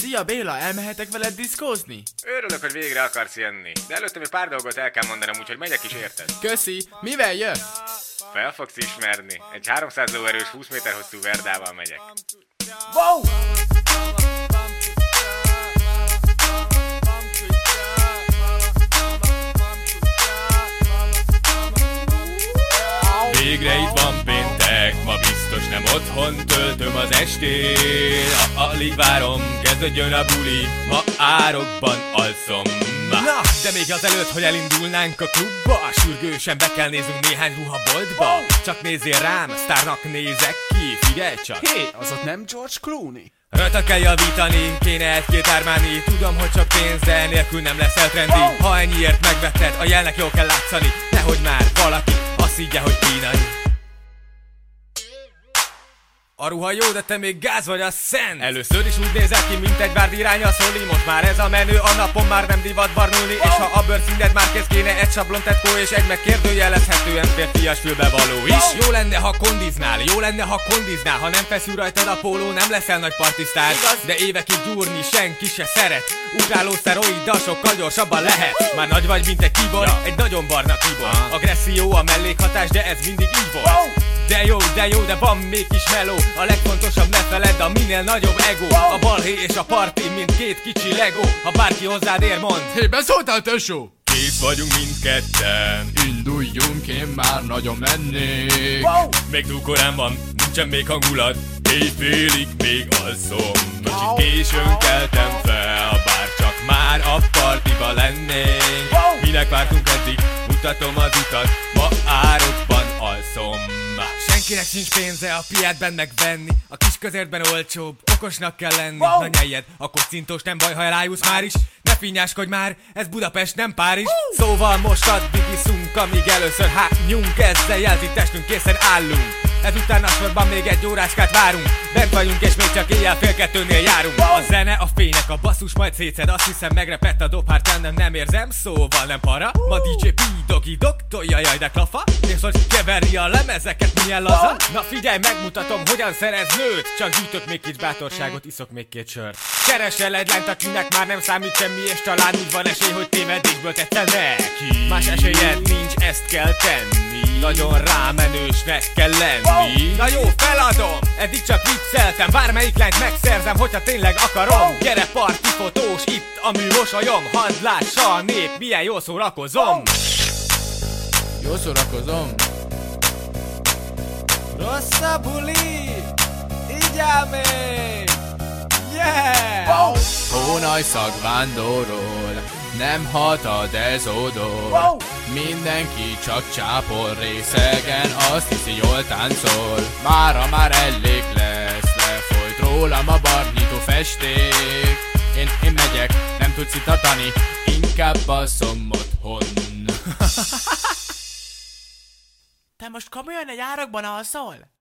Szia Béla, elmehetek veled diszkózni? Örülök, hogy végre akarsz jönni, de előtte még pár dolgot el kell mondanom, úgyhogy megyek is érted. Köszi, mivel jössz? Fel fogsz ismerni. Egy 300 lóerős 20 méter hosszú verdával megyek. Wow! Otthon töltöm az estét Alig várom, kezdődjön a buli, ma árokban alszom. Na, de még az előtt, hogy elindulnánk a klubba Sürgősen be kell néznünk néhány ruhaboltba. Csak nézzél rám, sztárnak nézek ki, figyelj csak. Hé, hey, az ott nem George Clooney? Rajta kell javítani, kéne egy-két ármáni. Tudom, hogy csak pénz, de nélkül nem leszel trendi Ha ennyiért megvetted, a jelnek jól kell látszani. Nehogy már valaki azt higgye, hogy kínai a ruha jó, de te még gáz vagy a szent. Először is úgy nézel ki, mint egy bárd iránya szóli Most már ez a menő, a napon már nem divat barnulni És ha a bőrszíned már kész kéne egy sablon tetkó És egy megkérdőjelezhetően férfias fülbevaló is. Jó lenne, ha kondiznál, jó lenne, ha kondiznál. Ha nem feszül rajtad a póló, nem leszel nagy partisztár. De évekig gyúrni senki se szeret. Ugráló szteroiddal sokkal gyorsabban lehet. Már nagy vagy, mint egy kibor, egy nagyon barna kibor. Agresszió a mellékhatás, de ez mindig így volt. De jó, de jó, de van még kis meló A legfontosabb ne feledd a minél nagyobb ego. A balhé és a parti, mint két kicsi Lego. Ha bárki hozzád ér, mond Hé, beszóltál tesó? Kész vagyunk mindketten. Induljunk, én már nagyon mennék. Wow. Még túl korán van, nincsen még hangulat. Éjfélig még alszom. Kicsit későn keltem fel Bár csak már a partiba lennénk Minek vártunk eddig, mutatom az utat. Ma árokban alszom Senkinek sincs pénze a piátben megvenni A kis közértben olcsóbb, okosnak kell lenni. Wow. Na nyelj, akkor cintós nem baj, ha elájulsz már is. Ne finnyáskodj már, ez Budapest, nem Párizs. Wow. Szóval most addig iszunk, amíg először hát nyunk Ezzel jelzi testünk, készen állunk Ezután a sorban még egy óráskát várunk. Bent vagyunk és még csak éjjel fél kettőnél járunk. A zene, a fények, a basszus majd szétszed. Azt hiszem megrepett a dobhárt nem, nem érzem Szóval nem para. Ma DJ P, Dogi Dog, tolja jaj de klafa. És hogy keveri a lemezeket milyen laza. Na figyelj, megmutatom hogyan szerez nőt. Csak gyűjtök még kis bátorságot, iszok még két sört. Keresel egy lányt, akinek már nem számít semmi És talán úgy van esély, hogy tévedésből tetszel neki Más esélyed nincs, ezt kell tenni. Nagyon rámenősnek kell lenni. Na jó, feladom, eddig csak vicceltem Bármelyik lányt megszerzem, hogyha tényleg akarom. Gyere parti fotós, itt a mű mosolyom Hadd lássa a nép, milyen jól szórakozom. Jól szórakozom. Rossz a buli, így még. Yeah! Hónaj vándorol nem hat a dezodor wow. Mindenki csak csápol részegen, azt hiszi jól táncol Mára már elég lesz, lefolyt rólam a barnító festék Én, én megyek, nem tudsz itatani, inkább basszom otthon Te most komolyan egy árokban alszol?